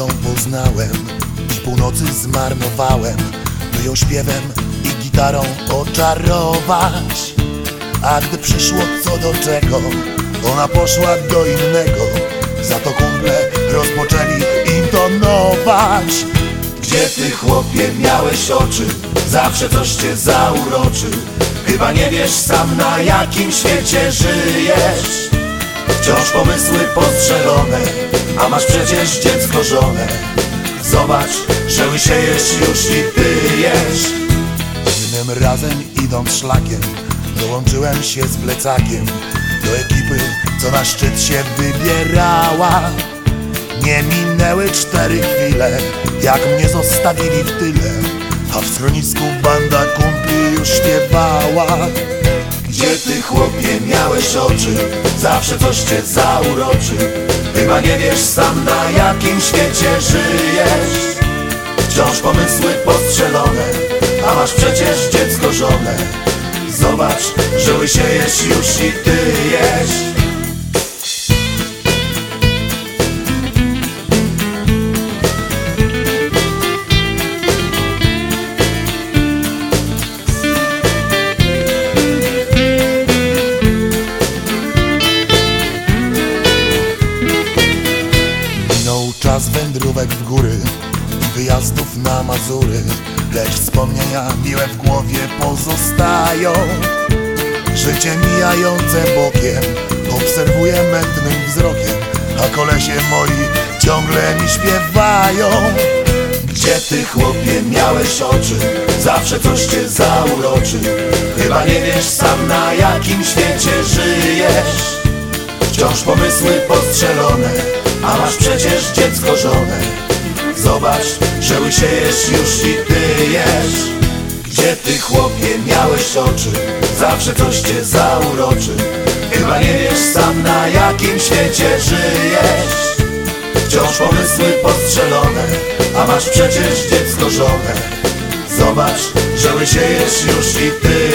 ją poznałem i północy zmarnowałem, by ją śpiewem i gitarą oczarować. A gdy przyszło co do czego, ona poszła do innego. Za to kumple rozpoczęli intonować. Gdzie ty chłopie miałeś oczy? Zawsze coś cię zauroczy. Chyba nie wiesz sam na jakim świecie żyjesz. Wciąż pomysły postrzelone, a masz przecież dziecko żonę. Zobacz, że łysiejesz już i tyjesz. Innym razem idąc szlakiem, dołączyłem się z plecakiem do ekipy, co na szczyt się wybierała. Nie minęły cztery chwile, jak mnie zostawili w tyle, a w schronisku banda kumpli już śpiewała. Gdzie ty chłopie miałeś oczy? Zawsze coś cię zauroczy. Chyba nie wiesz sam na jakim świecie żyjesz. Wciąż pomysły postrzelone A masz przecież dziecko żonę. Zobacz, że łysiejesz już i tyjesz Minął czas wędrówek w góry wyjazdów na Mazury. Lecz wspomnienia miłe w głowie pozostają. Życie mijające bokiem obserwuję mętnym wzrokiem A kolesie moi ciągle mi śpiewają. Gdzie ty chłopie miałeś oczy? Zawsze coś cię zauroczy. Chyba nie wiesz sam na jakim świecie żyjesz. Wciąż pomysły postrzelone A masz przecież dziecko żonę. Zobacz, że łysiejesz już i tyjesz Gdzie ty chłopie miałeś oczy? Zawsze coś cię zauroczy. Chyba nie wiesz sam na jakim świecie żyjesz. Wciąż pomysły postrzelone. A masz przecież dziecko żonę. Zobacz, że łysiejesz już i ty